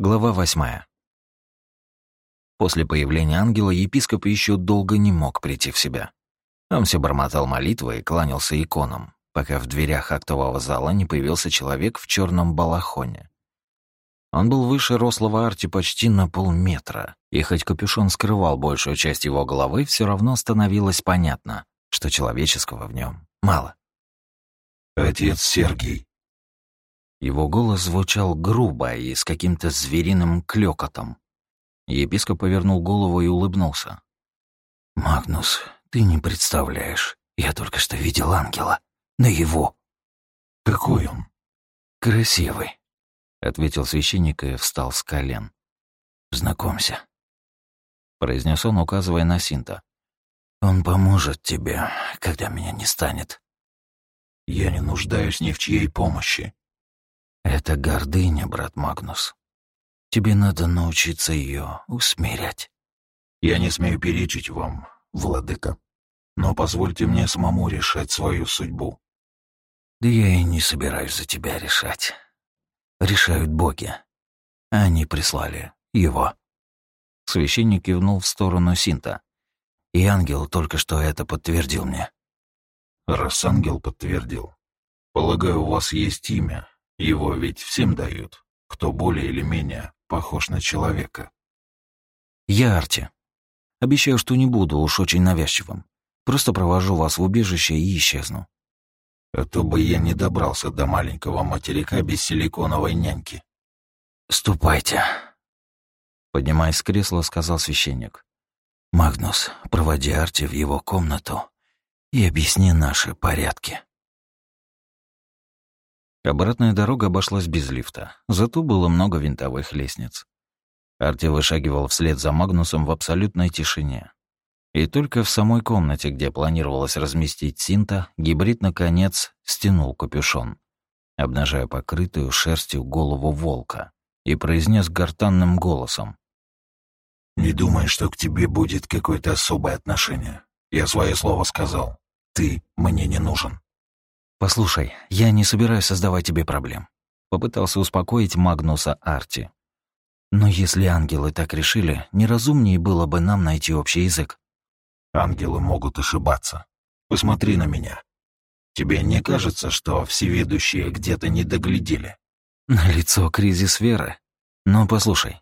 Глава восьмая. После появления ангела епископ еще долго не мог прийти в себя. Он все бормотал молитвы и кланялся иконам, пока в дверях актового зала не появился человек в черном балахоне. Он был выше рослого Арти почти на полметра, и хоть капюшон скрывал большую часть его головы, все равно становилось понятно, что человеческого в нем мало. «Отец Сергий», его голос звучал грубо и с каким-то звериным клёкотом. Епископ повернул голову и улыбнулся. «Магнус, ты не представляешь. Я только что видел ангела. На его. «Какой он?» «Красивый», — ответил священник и встал с колен. «Знакомься», — произнес он, указывая на Синта. «Он поможет тебе, когда меня не станет». «Я не нуждаюсь ни в чьей помощи», это гордыня, брат Магнус. Тебе надо научиться ее усмирять. Я не смею перечить вам, владыка, но позвольте мне самому решать свою судьбу. Да я и не собираюсь за тебя решать. Решают боги. Они прислали его. Священник кивнул в сторону Синта. И ангел только что это подтвердил мне. Раз ангел подтвердил, полагаю, у вас есть имя, его ведь всем дают, кто более или менее похож на человека. Я Арти. Обещаю, что не буду уж очень навязчивым. Просто провожу вас в убежище и исчезну. А то бы я не добрался до маленького материка без силиконовой няньки. Ступайте. Поднимаясь с кресла, сказал священник. Магнус, проводи Арти в его комнату и объясни наши порядки. Обратная дорога обошлась без лифта, зато было много винтовых лестниц. Арти вышагивал вслед за Магнусом в абсолютной тишине. И только в самой комнате, где планировалось разместить Синта, гибрид, наконец, стянул капюшон, обнажая покрытую шерстью голову волка, и произнес гортанным голосом. «Не думай, что к тебе будет какое-то особое отношение. Я свое слово сказал. Ты мне не нужен». «Послушай, я не собираюсь создавать тебе проблем», — попытался успокоить Магнуса Арти. «Но если ангелы так решили, неразумнее было бы нам найти общий язык». «Ангелы могут ошибаться. Посмотри на меня. Тебе не кажется, что всеведущие где-то не доглядели?» «На лицо кризис веры. Но послушай,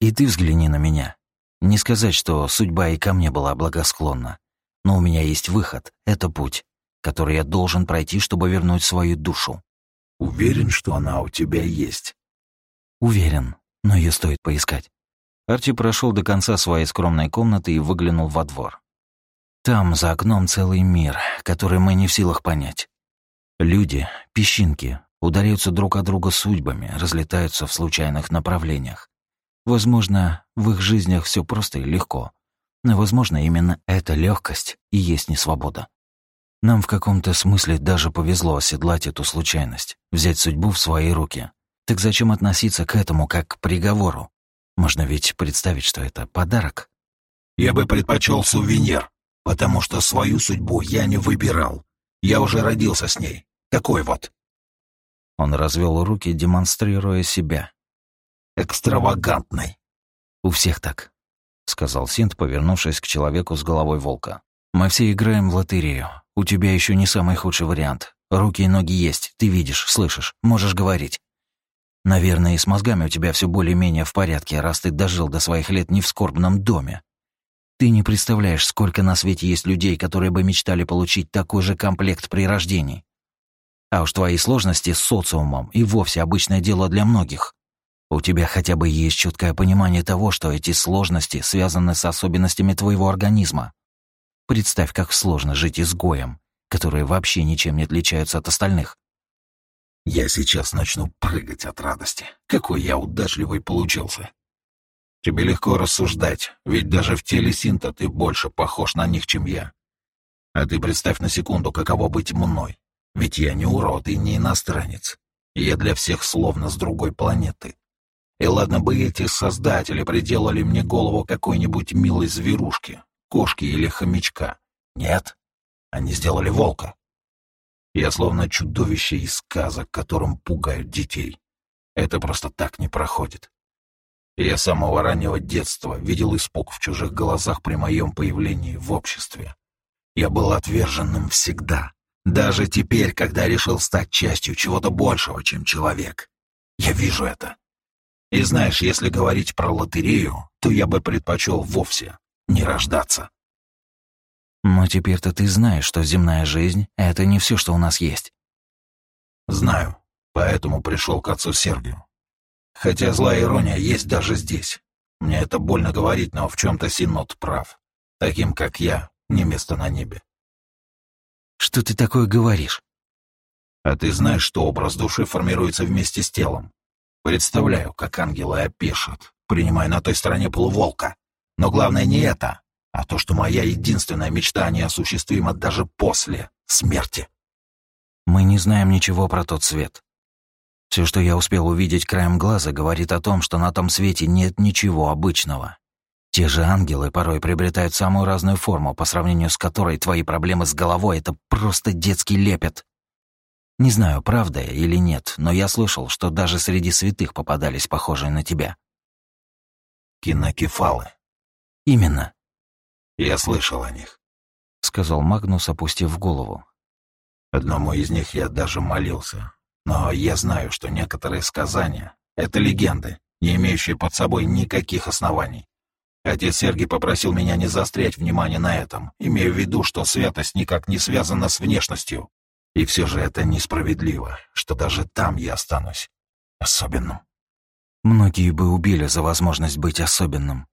и ты взгляни на меня. Не сказать, что судьба и ко мне была благосклонна. Но у меня есть выход, это путь который я должен пройти, чтобы вернуть свою душу. Уверен, что она у тебя есть? Уверен, но ее стоит поискать. Арти прошел до конца своей скромной комнаты и выглянул во двор. Там за окном целый мир, который мы не в силах понять. Люди, песчинки, ударяются друг от друга судьбами, разлетаются в случайных направлениях. Возможно, в их жизнях все просто и легко. Но, возможно, именно эта легкость и есть несвобода. Нам в каком-то смысле даже повезло оседлать эту случайность, взять судьбу в свои руки. Так зачем относиться к этому как к приговору? Можно ведь представить, что это подарок. Я бы предпочел сувенир, потому что свою судьбу я не выбирал. Я уже родился с ней. Такой вот. Он развел руки, демонстрируя себя. Экстравагантный. У всех так, сказал Синт, повернувшись к человеку с головой волка. Мы все играем в лотерею. У тебя еще не самый худший вариант. Руки и ноги есть, ты видишь, слышишь, можешь говорить. Наверное, и с мозгами у тебя все более-менее в порядке, раз ты дожил до своих лет не в скорбном доме. Ты не представляешь, сколько на свете есть людей, которые бы мечтали получить такой же комплект при рождении. А уж твои сложности с социумом и вовсе обычное дело для многих. У тебя хотя бы есть четкое понимание того, что эти сложности связаны с особенностями твоего организма. Представь, как сложно жить изгоем, которые вообще ничем не отличаются от остальных. Я сейчас начну прыгать от радости. Какой я удачливый получился. Тебе легко рассуждать, ведь даже в теле Синта ты больше похож на них, чем я. А ты представь на секунду, каково быть мной. Ведь я не урод и не иностранец. Я для всех словно с другой планеты. И ладно бы эти создатели приделали мне голову какой-нибудь милой зверушки, кошки или хомячка. Нет, они сделали волка. Я словно чудовище из сказок, которым пугают детей. Это просто так не проходит. Я с самого раннего детства видел испуг в чужих глазах при моем появлении в обществе. Я был отверженным всегда, даже теперь, когда решил стать частью чего-то большего, чем человек. Я вижу это. И знаешь, если говорить про лотерею, то я бы предпочел вовсе не рождаться. Но теперь-то ты знаешь, что земная жизнь — это не все, что у нас есть. Знаю, поэтому пришел к отцу Сергию. Хотя злая ирония есть даже здесь. Мне это больно говорить, но в чем-то Синод прав. Таким, как я, не место на небе. Что ты такое говоришь? А ты знаешь, что образ души формируется вместе с телом? Представляю, как ангелы опешат, принимая на той стороне полуволка. Но главное не это, а то, что моя единственная мечта неосуществима даже после смерти. Мы не знаем ничего про тот свет. Все, что я успел увидеть краем глаза, говорит о том, что на том свете нет ничего обычного. Те же ангелы порой приобретают самую разную форму, по сравнению с которой твои проблемы с головой — это просто детский лепет. Не знаю, правда или нет, но я слышал, что даже среди святых попадались похожие на тебя. Кинокефалы. Именно. Я слышал о них, сказал Магнус, опустив голову. Одному из них я даже молился, но я знаю, что некоторые сказания — это легенды, не имеющие под собой никаких оснований. Отец Сергий попросил меня не заострять внимание на этом, имея в виду, что святость никак не связана с внешностью. И все же это несправедливо, что даже там я останусь особенным. Многие бы убили за возможность быть особенным.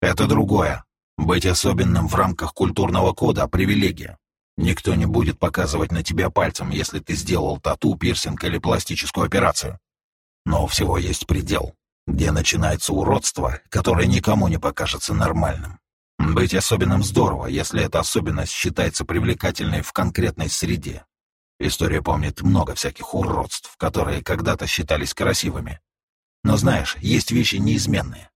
Это другое. Быть особенным в рамках культурного кода — привилегия. Никто не будет показывать на тебя пальцем, если ты сделал тату, пирсинг или пластическую операцию. Но всего есть предел, где начинается уродство, которое никому не покажется нормальным. Быть особенным здорово, если эта особенность считается привлекательной в конкретной среде. История помнит много всяких уродств, которые когда-то считались красивыми. Но знаешь, есть вещи неизменные.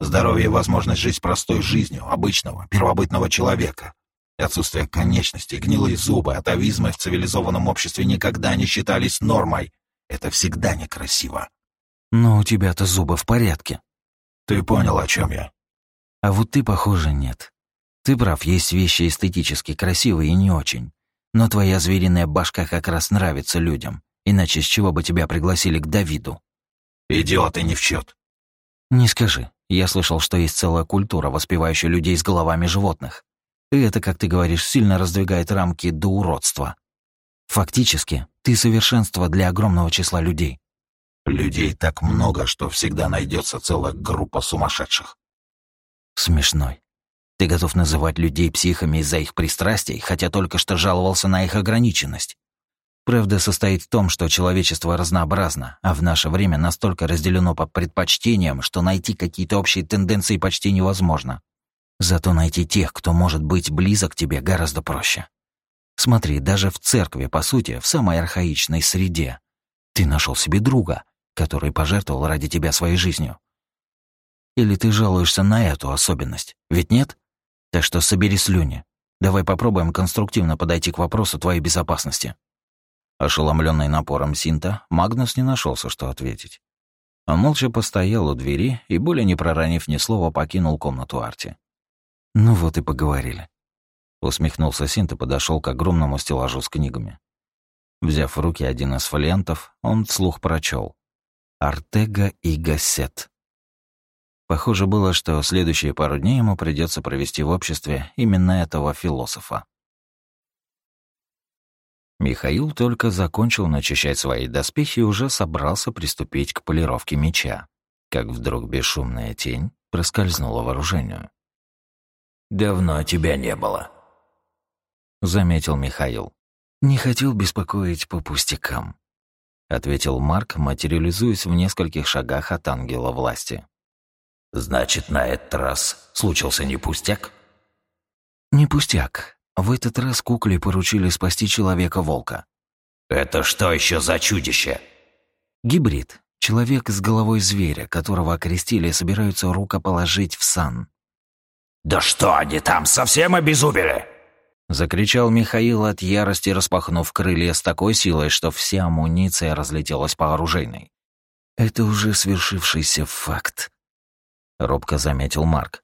Здоровье и возможность жить простой жизнью обычного, первобытного человека, Отсутствие конечностей, гнилые зубы, атовизмы в цивилизованном обществе никогда не считались нормой. Это всегда некрасиво. Но у тебя-то зубы в порядке. Ты понял, о чем я? А вот ты, похоже, нет. Ты прав, есть вещи эстетически красивые и не очень. Но твоя звериная башка как раз нравится людям. Иначе с чего бы тебя пригласили к Давиду? Идиоты не в счет. Не скажи. Я слышал, что есть целая культура, воспевающая людей с головами животных. И это, как ты говоришь, сильно раздвигает рамки до уродства. Фактически, ты совершенство для огромного числа людей. Людей так много, что всегда найдется целая группа сумасшедших. Смешной. Ты готов называть людей психами из-за их пристрастий, хотя только что жаловался на их ограниченность. Правда состоит в том, что человечество разнообразно, а в наше время настолько разделено по предпочтениям, что найти какие-то общие тенденции почти невозможно. Зато найти тех, кто может быть близок тебе, гораздо проще. Смотри, даже в церкви, по сути, в самой архаичной среде, ты нашел себе друга, который пожертвовал ради тебя своей жизнью. Или ты жалуешься на эту особенность, ведь нет? Так что собери слюни. Давай попробуем конструктивно подойти к вопросу твоей безопасности. Ошеломленный напором Синта, Магнус не нашелся, что ответить. Он молча постоял у двери и, более не проронив ни слова, покинул комнату Арти. «Ну вот и поговорили». Усмехнулся Синт и подошел к огромному стеллажу с книгами. Взяв в руки один из фолиантов, он вслух прочел. «Артега и Гассет». Похоже было, что следующие пару дней ему придется провести в обществе именно этого философа. Михаил только закончил начищать свои доспехи и уже собрался приступить к полировке меча, как вдруг бесшумная тень проскользнула вооружению. «Давно тебя не было», — заметил Михаил. «Не хотел беспокоить по пустякам», — ответил Марк, материализуясь в нескольких шагах от ангела власти. «Значит, на этот раз случился не пустяк?» «Не пустяк. В этот раз кукле поручили спасти человека-волка». «Это что еще за чудище?» «Гибрид. Человек с головой зверя, которого окрестили и собираются рукоположить в сан. «Да что они там, совсем обезумели?» Закричал Михаил от ярости, распахнув крылья с такой силой, что вся амуниция разлетелась по оружейной. «Это уже свершившийся факт», робко заметил Марк.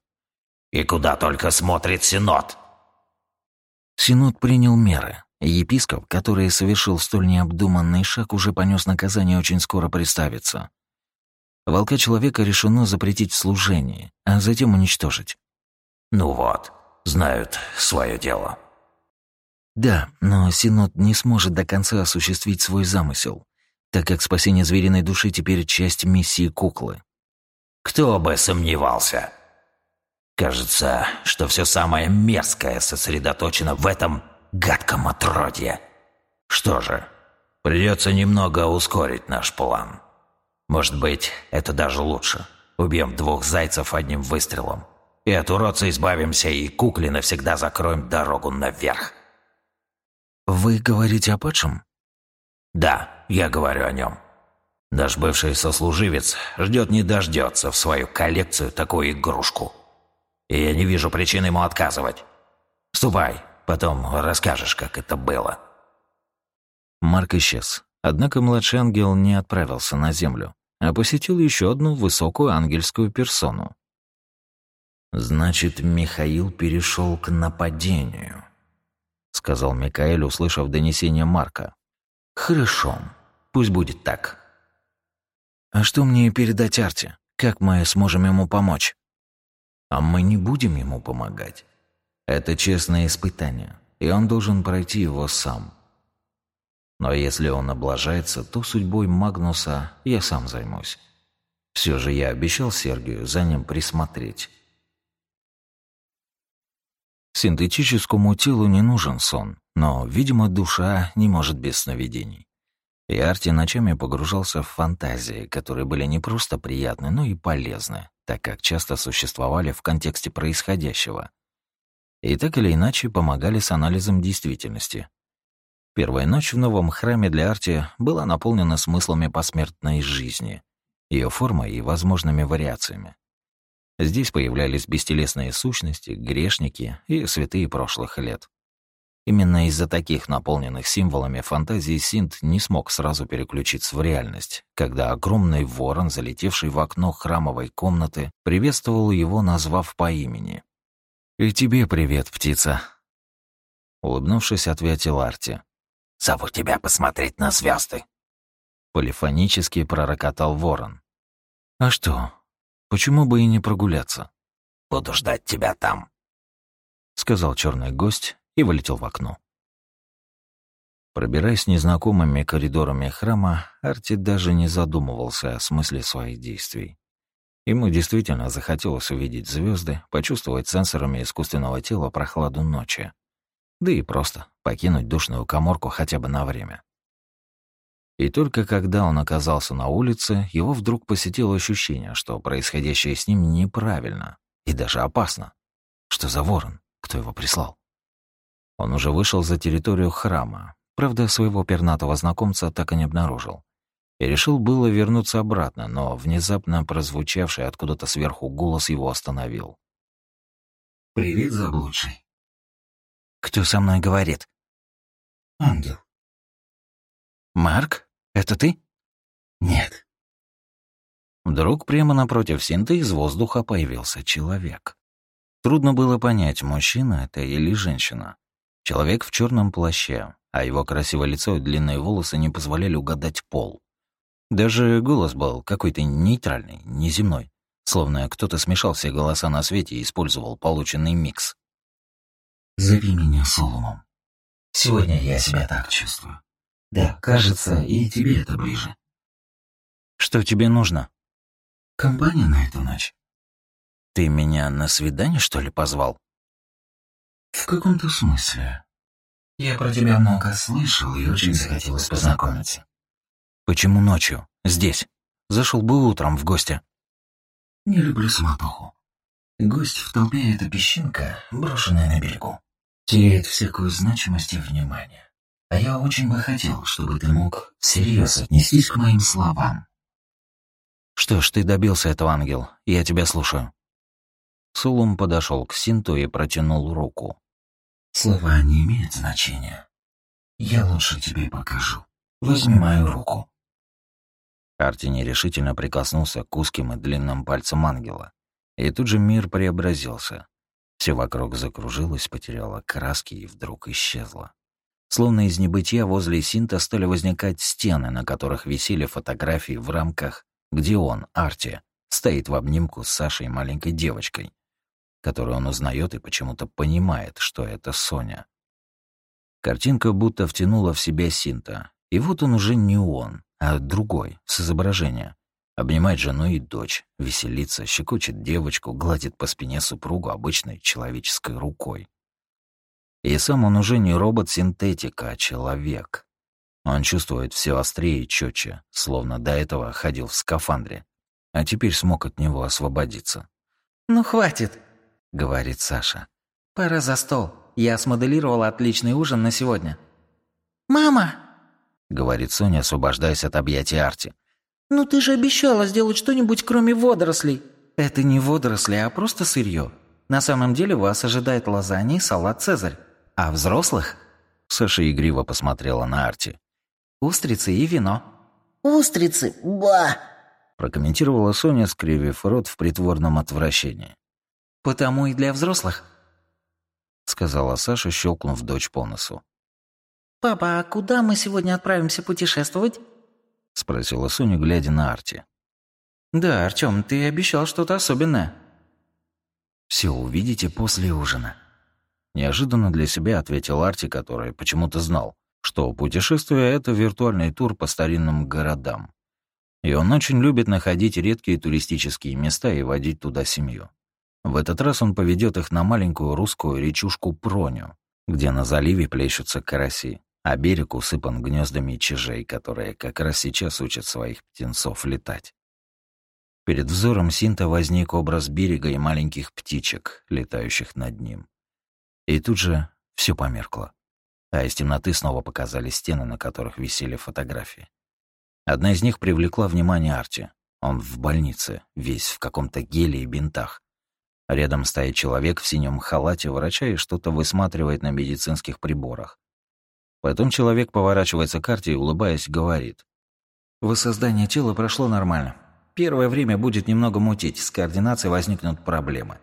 «И куда только смотрит Синод?» Синод принял меры. Епископ, который совершил столь необдуманный шаг, уже понес наказание очень скоро представиться. Волка человека решено запретить в служении, а затем уничтожить. «Ну вот, знают свое дело». Да, но Синод не сможет до конца осуществить свой замысел, так как спасение звериной души теперь часть миссии куклы. Кто бы сомневался. Кажется, что все самое мерзкое сосредоточено в этом гадком отродье. Что же, придется немного ускорить наш план. Может быть, это даже лучше. Убьем двух зайцев одним выстрелом. И от уродца избавимся, и кукле навсегда закроем дорогу наверх. «Вы говорите о падшем?» «Да, я говорю о нем. Наш бывший сослуживец ждет не дождется в свою коллекцию такую игрушку. И я не вижу причин ему отказывать. Ступай, потом расскажешь, как это было». Марк исчез. Однако младший ангел не отправился на землю, а посетил еще одну высокую ангельскую персону. «Значит, Михаил перешел к нападению», — сказал Микаэль, услышав донесение Марка. «Хорошо, пусть будет так». «А что мне передать Арте? Как мы сможем ему помочь?» «А мы не будем ему помогать. Это честное испытание, и он должен пройти его сам. Но если он облажается, то судьбой Магнуса я сам займусь. Все же я обещал Сергию за ним присмотреть». Синтетическому телу не нужен сон, но, видимо, душа не может без сновидений. И Арти ночами погружался в фантазии, которые были не просто приятны, но и полезны, так как часто существовали в контексте происходящего. И так или иначе помогали с анализом действительности. Первая ночь в новом храме для Арти была наполнена смыслами посмертной жизни, ее формой и возможными вариациями. Здесь появлялись бестелесные сущности, грешники и святые прошлых лет. Именно из-за таких наполненных символами фантазии Синт не смог сразу переключиться в реальность, когда огромный ворон, залетевший в окно храмовой комнаты, приветствовал его, назвав по имени. «И тебе привет, птица!» Улыбнувшись, ответил Арти. «Зову тебя посмотреть на звезды. Полифонически пророкотал ворон. «А что, Почему бы и не прогуляться? Буду ждать тебя там, сказал черный гость и вылетел в окно. Пробираясь незнакомыми коридорами храма, Арти даже не задумывался о смысле своих действий. Ему действительно захотелось увидеть звезды, почувствовать сенсорами искусственного тела прохладу ночи. Да и просто покинуть душную коморку хотя бы на время. И только когда он оказался на улице, его вдруг посетило ощущение, что происходящее с ним неправильно и даже опасно. Что за ворон? Кто его прислал? Он уже вышел за территорию храма, правда, своего пернатого знакомца так и не обнаружил. И решил было вернуться обратно, но внезапно прозвучавший откуда-то сверху голос его остановил. «Привет, заблудший». «Кто со мной говорит?» «Ангел». «Марк?» Это ты? Нет. Вдруг прямо напротив Синты из воздуха появился человек. Трудно было понять, мужчина это или женщина. Человек в черном плаще, а его красивое лицо и длинные волосы не позволяли угадать пол. Даже голос был какой-то нейтральный, неземной, словно кто-то смешал все голоса на свете и использовал полученный микс. «Зови меня Соломом. Сегодня я себя так чувствую. Да, кажется, и тебе это ближе. Что тебе нужно? Компания на эту ночь. Ты меня на свидание, что ли, позвал? В каком-то смысле. Я про тебя много слышал и очень захотелось познакомиться. Почему ночью? Здесь. Зашел бы утром в гости. Не люблю суматоху. Гость в толпе — это песчинка, брошенная на берегу. Теряет всякую значимость и внимание. А я очень бы хотел, чтобы ты мог всерьез отнестись к моим словам. Что ж, ты добился этого, ангел. Я тебя слушаю. Сулум подошел к Синту и протянул руку. Слова не имеют значения. Я лучше тебе покажу. Возьми мою руку. Арти нерешительно прикоснулся к узким и длинным пальцам ангела. И тут же мир преобразился. Все вокруг закружилось, потеряло краски и вдруг исчезло. Словно из небытия возле Синта стали возникать стены, на которых висели фотографии в рамках, где он, Арти, стоит в обнимку с Сашей маленькой девочкой, которую он узнает и почему-то понимает, что это Соня. Картинка будто втянула в себя Синта, и вот он уже не он, а другой, с изображения. Обнимает жену и дочь, веселится, щекочет девочку, гладит по спине супругу обычной человеческой рукой. И сам он уже не робот-синтетика, а человек. Он чувствует все острее и четче, словно до этого ходил в скафандре, а теперь смог от него освободиться. «Ну, хватит», — говорит Саша. «Пора за стол. Я смоделировала отличный ужин на сегодня». «Мама!» — говорит Соня, освобождаясь от объятий Арти. «Ну ты же обещала сделать что-нибудь, кроме водорослей». «Это не водоросли, а просто сырье. На самом деле вас ожидает лазанья и салат «Цезарь». А взрослых?» Саша игриво посмотрела на Арти. «Устрицы и вино». «Устрицы, ба!» прокомментировала Соня, скривив рот в притворном отвращении. «Потому и для взрослых», — сказала Саша, щелкнув дочь по носу. «Папа, а куда мы сегодня отправимся путешествовать?» — спросила Соня, глядя на Арти. «Да, Артём, ты обещал что-то особенное». «Все увидите после ужина», — неожиданно для себя ответил Арти, который почему-то знал, что путешествие — это виртуальный тур по старинным городам. И он очень любит находить редкие туристические места и водить туда семью. В этот раз он поведет их на маленькую русскую речушку Проню, где на заливе плещутся караси а берег усыпан гнездами чижей, которые как раз сейчас учат своих птенцов летать. Перед взором Синта возник образ берега и маленьких птичек, летающих над ним. И тут же все померкло, а из темноты снова показались стены, на которых висели фотографии. Одна из них привлекла внимание Арти. Он в больнице, весь в каком-то геле и бинтах. Рядом стоит человек в синем халате врача и что-то высматривает на медицинских приборах. Потом человек поворачивается к карте и, улыбаясь, говорит. «Воссоздание тела прошло нормально. Первое время будет немного мутить, с координацией возникнут проблемы.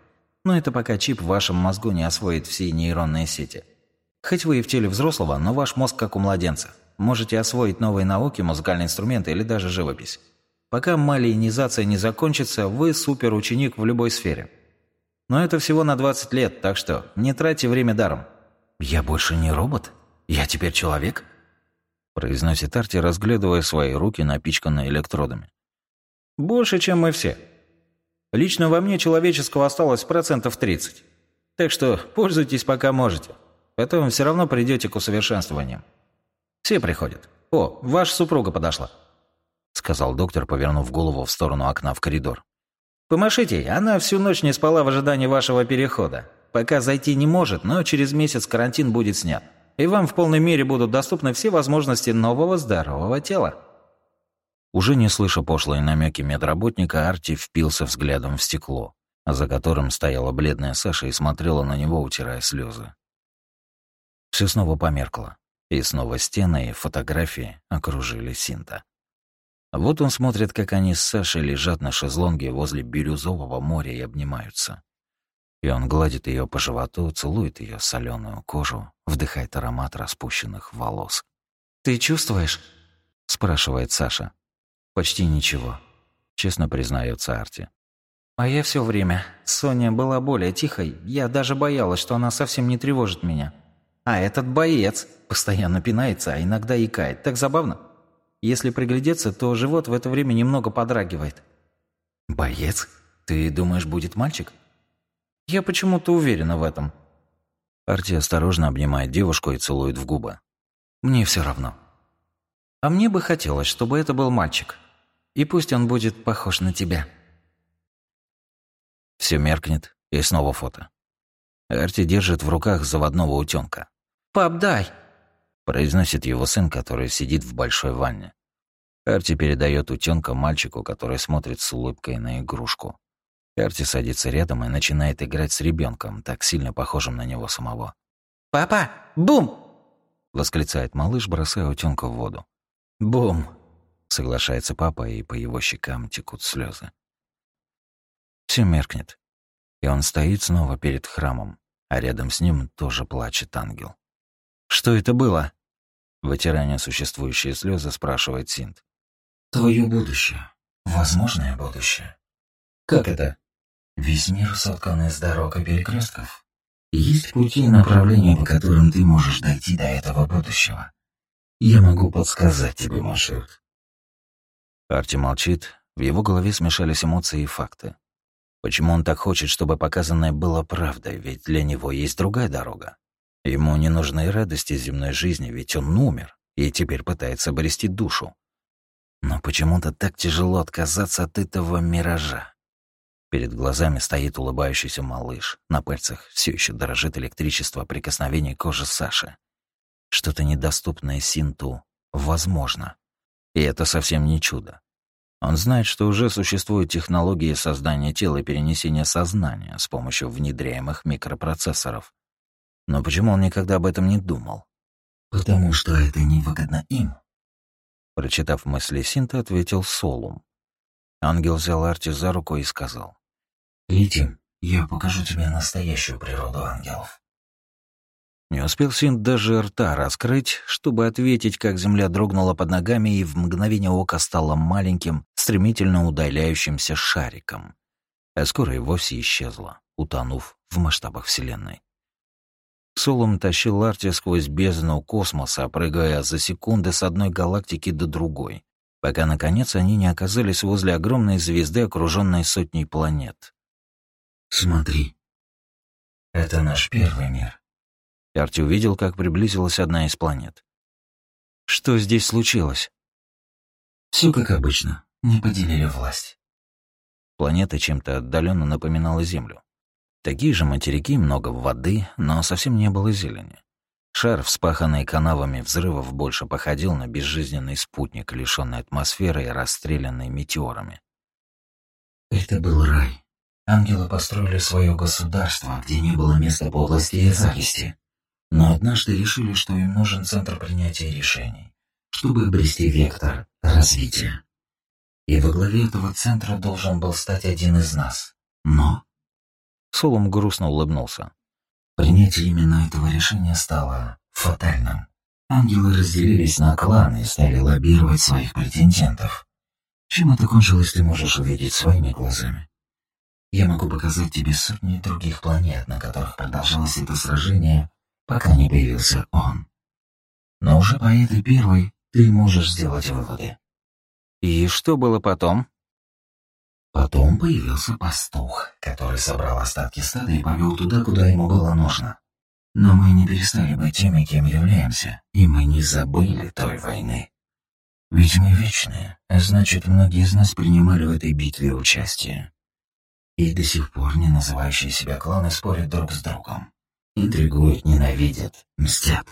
Но это пока чип в вашем мозгу не освоит все нейронные сети. Хоть вы и в теле взрослого, но ваш мозг как у младенца. Можете освоить новые науки, музыкальные инструменты или даже живопись. Пока малиенизация не закончится, вы суперученик в любой сфере. Но это всего на 20 лет, так что не тратьте время даром. «Я больше не робот?» «Я теперь человек?» произносит Арти, разглядывая свои руки, напичканные электродами. «Больше, чем мы все. Лично во мне человеческого осталось процентов 30. Так что пользуйтесь, пока можете. Потом все равно придете к усовершенствованиям. Все приходят. О, ваша супруга подошла», — сказал доктор, повернув голову в сторону окна в коридор. «Помашите она всю ночь не спала в ожидании вашего перехода. Пока зайти не может, но через месяц карантин будет снят и вам в полной мере будут доступны все возможности нового здорового тела». Уже не слыша пошлые намеки медработника, Арти впился взглядом в стекло, за которым стояла бледная Саша и смотрела на него, утирая слезы. Все снова померкло, и снова стены и фотографии окружили Синта. Вот он смотрит, как они с Сашей лежат на шезлонге возле бирюзового моря и обнимаются. И он гладит ее по животу, целует ее соленую кожу, вдыхает аромат распущенных волос. «Ты чувствуешь?» — спрашивает Саша. «Почти ничего», — честно признается Арти. «А я все время. Соня была более тихой. Я даже боялась, что она совсем не тревожит меня. А этот боец постоянно пинается, а иногда икает. Так забавно. Если приглядеться, то живот в это время немного подрагивает». «Боец? Ты думаешь, будет мальчик?» Я почему-то уверена в этом. Арти осторожно обнимает девушку и целует в губы. Мне все равно. А мне бы хотелось, чтобы это был мальчик. И пусть он будет похож на тебя. Все меркнет, и снова фото. Арти держит в руках заводного утенка. «Пап, дай!» Произносит его сын, который сидит в большой ванне. Арти передает утенка мальчику, который смотрит с улыбкой на игрушку. Арти садится рядом и начинает играть с ребенком, так сильно похожим на него самого. «Папа, бум!» — восклицает малыш, бросая утенка в воду. «Бум!» — соглашается папа, и по его щекам текут слезы. Все меркнет, И он стоит снова перед храмом, а рядом с ним тоже плачет ангел. «Что это было?» Вытирая несуществующие слезы, спрашивает Синт. «Твое будущее. Возможное будущее». «Как это?» «Весь мир соткан из дорог и перекрестков. Есть пути и направления, по которым ты можешь дойти до этого будущего. Я могу подсказать тебе маршрут». Арти молчит, в его голове смешались эмоции и факты. Почему он так хочет, чтобы показанное было правдой, ведь для него есть другая дорога. Ему не нужны радости земной жизни, ведь он умер и теперь пытается обрести душу. Но почему-то так тяжело отказаться от этого миража. Перед глазами стоит улыбающийся малыш. На пальцах все еще дорожит электричество прикосновения кожи Саши. Что-то недоступное Синту возможно. И это совсем не чудо. Он знает, что уже существуют технологии создания тела и перенесения сознания с помощью внедряемых микропроцессоров. Но почему он никогда об этом не думал? «Потому что это невыгодно им», Прочитав мысли Синта, ответил Солум. Ангел взял Арти за руку и сказал. «Летим, я покажу тебе настоящую природу ангелов». Не успел Синт даже рта раскрыть, чтобы ответить, как земля дрогнула под ногами и в мгновение ока стала маленьким, стремительно удаляющимся шариком. А скоро и вовсе исчезла, утонув в масштабах Вселенной. Солом тащил Арти сквозь бездну космоса, прыгая за секунды с одной галактики до другой, пока, наконец, они не оказались возле огромной звезды, окруженной сотней планет. «Смотри, это наш первый мир», Арти увидел, как приблизилась одна из планет. «Что здесь случилось?» Все как обычно. Не поделили власть». Планета чем-то отдаленно напоминала Землю. Такие же материки, много воды, но совсем не было зелени. Шар, вспаханный канавами взрывов, больше походил на безжизненный спутник, лишённый атмосферы и расстрелянный метеорами. Это был рай. Ангелы построили свое государство, где не было места подлости и зависти. Но однажды решили, что им нужен центр принятия решений, чтобы обрести вектор развития. И во главе этого центра должен был стать один из нас. Но... Солом грустно улыбнулся. Принятие именно этого решения стало фатальным. Ангелы разделились на кланы и стали лоббировать своих претендентов. Чем это кончилось, ты можешь увидеть своими глазами. Я могу показать тебе сотни других планет, на которых продолжалось это сражение пока не появился он. Но уже по этой первой ты можешь сделать выводы. И что было потом? Потом появился пастух, который собрал остатки стада и повел туда, куда ему было нужно. Но мы не перестали быть теми, кем являемся, и мы не забыли той войны. Ведь мы вечные, а значит, многие из нас принимали в этой битве участие. И до сих пор не называющие себя кланы спорят друг с другом. Интригуют, ненавидят, мстят.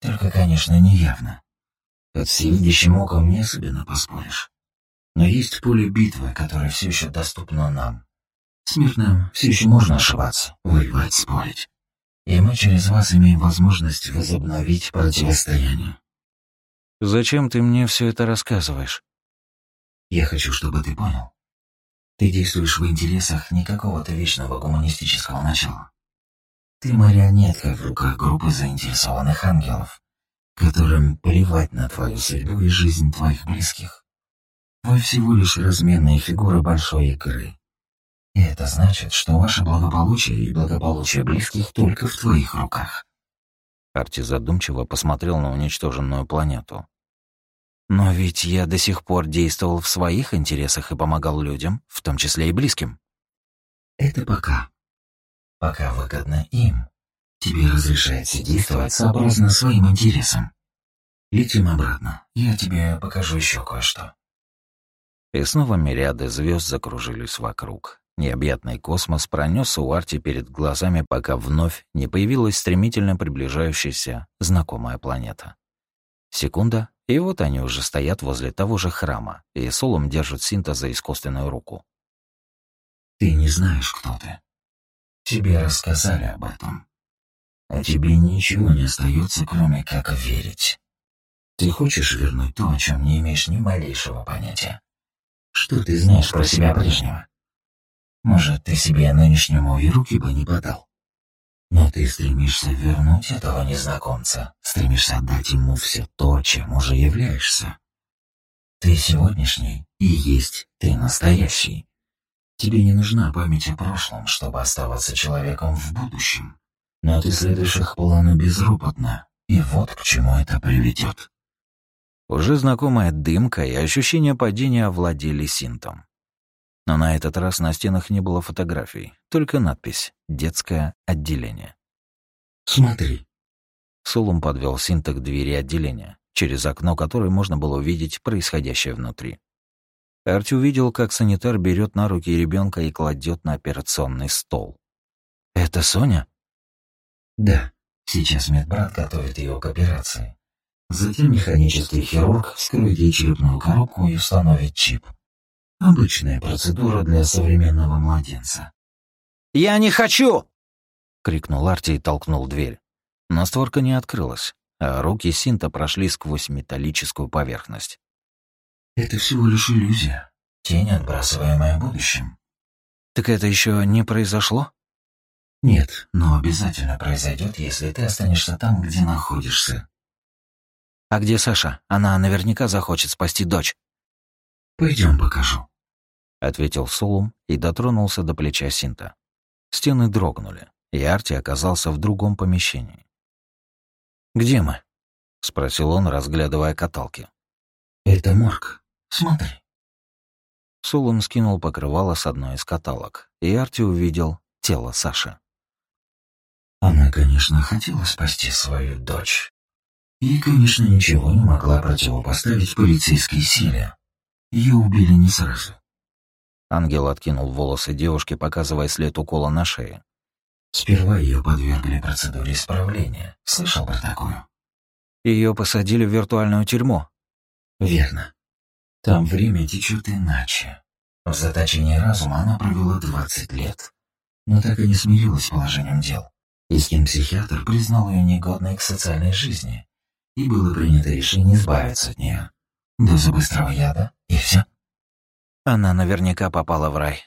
Только, конечно, неявно. Под всевидящим оком не особенно поспоришь. Но есть поле битвы, которое все еще доступно нам. Смертным все еще можно ошибаться, воевать, спорить. И мы через вас имеем возможность возобновить противостояние. Зачем ты мне все это рассказываешь? Я хочу, чтобы ты понял. Ты действуешь в интересах не какого-то вечного гуманистического начала. Ты марионетка в руках группы заинтересованных ангелов, которым плевать на твою судьбу и жизнь твоих близких. Вы всего лишь разменные фигуры большой игры. И это значит, что ваше благополучие и благополучие близких только в твоих руках. Арти задумчиво посмотрел на уничтоженную планету. Но ведь я до сих пор действовал в своих интересах и помогал людям, в том числе и близким. Это пока пока выгодно им. Тебе разрешается действовать сообразно своим интересам. Летим обратно. Я тебе покажу еще кое-что. И снова мириады звезд закружились вокруг. Необъятный космос пронесся у Арти перед глазами, пока вновь не появилась стремительно приближающаяся знакомая планета. Секунда, и вот они уже стоят возле того же храма, и Солом держит Синта за искусственную руку. «Ты не знаешь, кто ты», Тебе рассказали об этом. А тебе ничего не остается, кроме как верить. Ты хочешь вернуть то, о чем не имеешь ни малейшего понятия? Что ты знаешь про себя прежнего? Может, ты себе нынешнему и руки бы не подал. Но ты стремишься вернуть этого незнакомца, стремишься отдать ему все то, чем уже являешься. Ты сегодняшний и есть ты настоящий. Тебе не нужна память о прошлом, чтобы оставаться человеком в будущем. Но ты следуешь их плану безропотно, и вот к чему это приведет. Уже знакомая дымка и ощущение падения овладели синтом. Но на этот раз на стенах не было фотографий, только надпись «Детское отделение». «Смотри». Сулум подвел Синта к двери отделения, через окно которое можно было увидеть происходящее внутри. Арти увидел, как санитар берет на руки ребенка и кладет на операционный стол. «Это Соня?» «Да. Сейчас медбрат готовит ее к операции. Затем механический хирург вскроет ей черепную коробку и установит чип. Обычная процедура для современного младенца. «Я не хочу!» — крикнул Арти и толкнул дверь. Но створка не открылась, а руки Синта прошли сквозь металлическую поверхность. «Это всего лишь иллюзия. Тень, отбрасываемая будущим». «Так это еще не произошло?» «Нет, но обязательно произойдет, если ты останешься там, где находишься». «А где Саша? Она наверняка захочет спасти дочь». Пойдем покажу» ответил Солум и дотронулся до плеча Синта. Стены дрогнули, и Арти оказался в другом помещении. «Где мы?» — спросил он, разглядывая каталки. «Это морг. Смотри». Солум скинул покрывало с одной из каталог, и Арти увидел тело Саши. Она, конечно, хотела спасти свою дочь. И, конечно, ничего не могла противопоставить полицейской силе. Ее убили не сразу. Ангел откинул волосы девушки, показывая след укола на шее. Сперва ее подвергли процедуре исправления. Слышал про такую? Ее посадили в виртуальную тюрьму. Верно. Там время течет иначе. В заточении разума она провела 20 лет. Но так и не смирилась с положением дел. Искин психиатр признал ее негодной к социальной жизни. И было принято решение избавиться от нее. Доза быстрого яда, и все. Она наверняка попала в рай.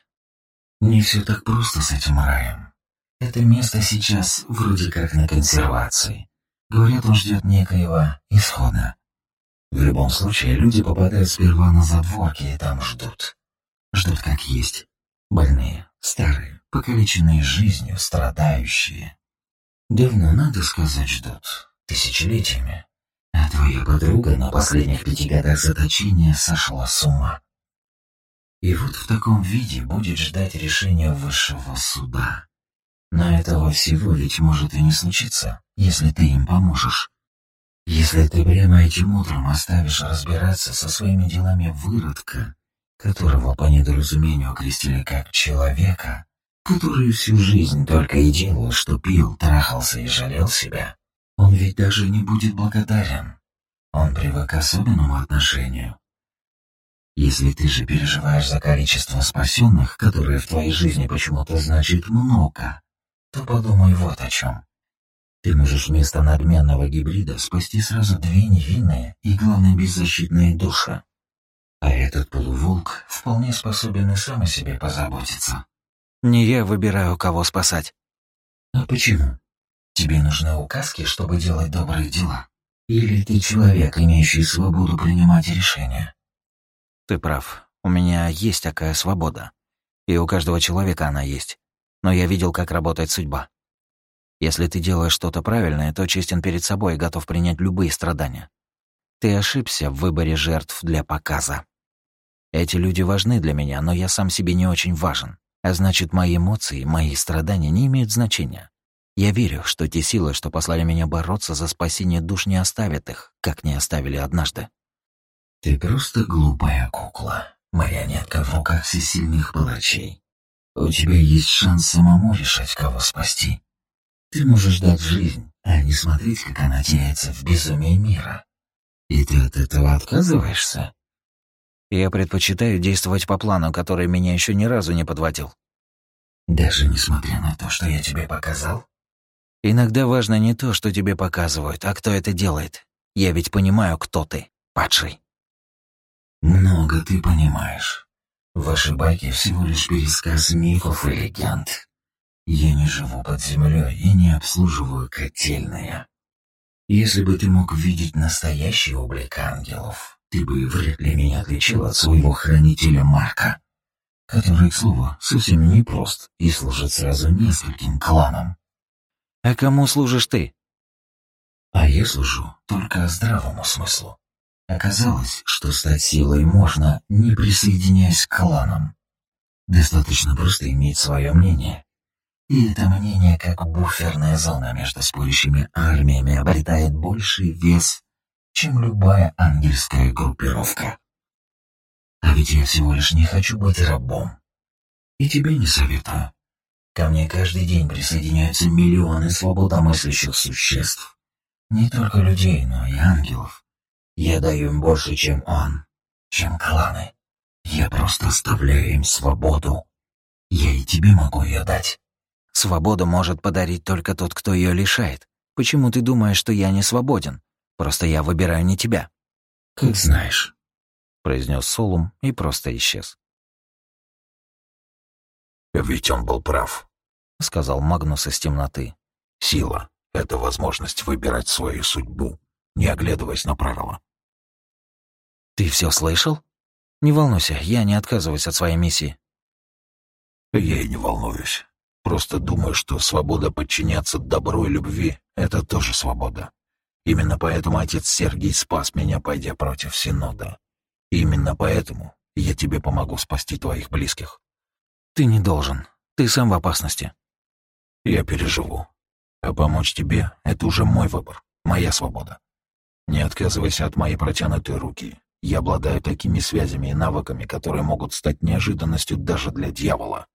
Не все так просто с этим раем. Это место сейчас вроде как на консервации. Говорят, он ждет некоего исхода. В любом случае, люди попадают сперва на задворки и там ждут. Ждут как есть. Больные, старые, покалеченные жизнью, страдающие. Давно, надо сказать, ждут. Тысячелетиями. Твоя подруга на последних пяти годах заточения сошла с ума. И вот в таком виде будет ждать решения высшего суда. Но этого всего ведь может и не случиться, если ты им поможешь. Если ты прямо этим утром оставишь разбираться со своими делами выродка, которого по недоразумению окрестили как человека, который всю жизнь только и делал, что пил, трахался и жалел себя, он ведь даже не будет благодарен. Он привык к особенному отношению, если ты же переживаешь за количество спасенных, которое в твоей жизни почему-то значит много, то подумай вот о чем. Ты можешь вместо надменного гибрида спасти сразу две невинные и, главное, беззащитные души. А этот полуволк вполне способен и сам о себе позаботиться. Не я выбираю, кого спасать. А почему? Тебе нужны указки, чтобы делать добрые дела? Или ты человек, имеющий свободу принимать решения? Ты прав. У меня есть такая свобода. И у каждого человека она есть. Но я видел, как работает судьба. Если ты делаешь что-то правильное, то честен перед собой и готов принять любые страдания. Ты ошибся в выборе жертв для показа. Эти люди важны для меня, но я сам себе не очень важен. А значит, мои эмоции, мои страдания не имеют значения. Я верю, что те силы, что послали меня бороться за спасение душ, не оставят их, как не оставили однажды. Ты просто глупая кукла, марионетка в руках всесильных палачей. У тебя есть шанс самому решать, кого спасти. Ты можешь дать жизнь, а не смотреть, как она теряется в безумии мира. И ты от этого отказываешься? Я предпочитаю действовать по плану, который меня еще ни разу не подводил. Даже несмотря на то, что я тебе показал? Иногда важно не то, что тебе показывают, а кто это делает. Я ведь понимаю, кто ты, падший. Много ты понимаешь. Ваши байки всего лишь пересказ мифов и легенд. Я не живу под землей и не обслуживаю котельные. Если бы ты мог видеть настоящий облик ангелов, ты бы вряд ли меня отличил от своего хранителя Марка, который, к слову, совсем непрост и служит сразу нескольким кланам. А кому служишь ты? А я служу только здравому смыслу. Оказалось, что стать силой можно, не присоединяясь к кланам. Достаточно просто иметь свое мнение и это мнение, как буферная зона между спорящими армиями, обретает больший вес, чем любая ангельская группировка. А ведь я всего лишь не хочу быть рабом. И тебе не советую. Ко мне каждый день присоединяются миллионы свободомыслящих существ. Не только людей, но и ангелов. Я даю им больше, чем он, чем кланы. Я просто оставляю им свободу. Я и тебе могу ее дать. Свободу может подарить только тот, кто ее лишает. Почему ты думаешь, что я не свободен? Просто я выбираю не тебя». «Как знаешь», — произнес Солум и просто исчез. «Ведь он был прав», — сказал Магнус из темноты. «Сила — это возможность выбирать свою судьбу, не оглядываясь на правила». «Ты все слышал? Не волнуйся, я не отказываюсь от своей миссии». «Я и не волнуюсь. Просто думаю, что свобода подчиняться добру и любви — это тоже свобода. Именно поэтому отец Сергий спас меня, пойдя против Синода. И именно поэтому я тебе помогу спасти твоих близких. Ты не должен. Ты сам в опасности. Я переживу. А помочь тебе — это уже мой выбор, моя свобода. Не отказывайся от моей протянутой руки. Я обладаю такими связями и навыками, которые могут стать неожиданностью даже для дьявола.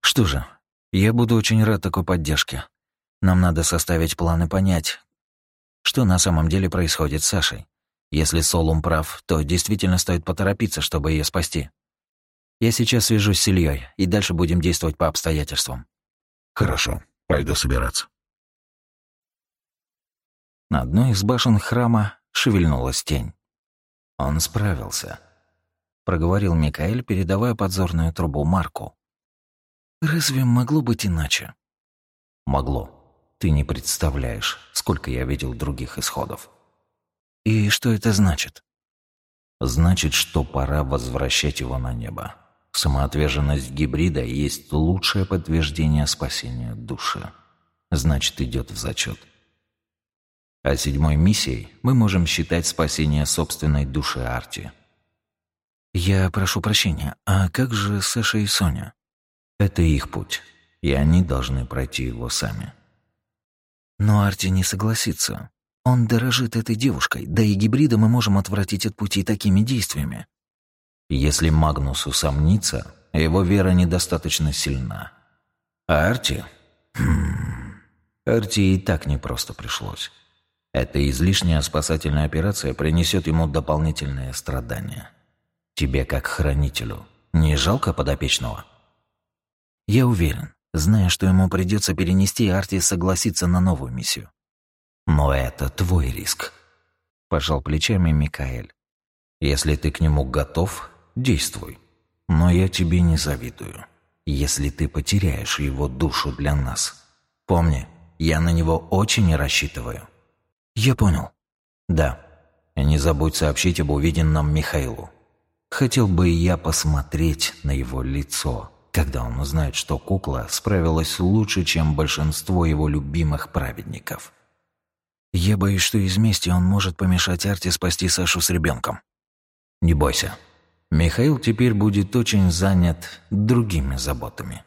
Что же, я буду очень рад такой поддержке. Нам надо составить план и понять, что на самом деле происходит с Сашей. Если Солум прав, то действительно стоит поторопиться, чтобы ее спасти. Я сейчас свяжусь с Ильей, и дальше будем действовать по обстоятельствам. Хорошо, пойду собираться. На одной из башен храма шевельнулась тень. Он справился. Проговорил Микаэль, передавая подзорную трубу Марку. Разве могло быть иначе? Могло. Ты не представляешь, сколько я видел других исходов. И что это значит? Значит, что пора возвращать его на небо. Самоотверженность гибрида есть лучшее подтверждение спасения души. Значит, идет в зачет. А седьмой миссией мы можем считать спасение собственной души Арти. Я прошу прощения, а как же Саша и Соня? Это их путь, и они должны пройти его сами. Но Арти не согласится. Он дорожит этой девушкой, да и гибрида мы можем отвратить от пути такими действиями. Если Магнус усомнится, его вера недостаточно сильна. А Арти... Хм... Арти и так непросто пришлось. Эта излишняя спасательная операция принесет ему дополнительные страдания. Тебе, как хранителю, не жалко подопечного?» Я уверен, зная, что ему придется перенести, Арти согласиться на новую миссию. Но это твой риск. Пожал плечами Микаэль. Если ты к нему готов, действуй. Но я тебе не завидую. Если ты потеряешь его душу для нас. Помни, я на него очень рассчитываю. Я понял. Да. Не забудь сообщить об увиденном Михаилу. Хотел бы и я посмотреть на его лицо когда он узнает, что кукла справилась лучше, чем большинство его любимых праведников. Я боюсь, что из мести он может помешать Арте спасти Сашу с ребенком. Не бойся. Михаил теперь будет очень занят другими заботами.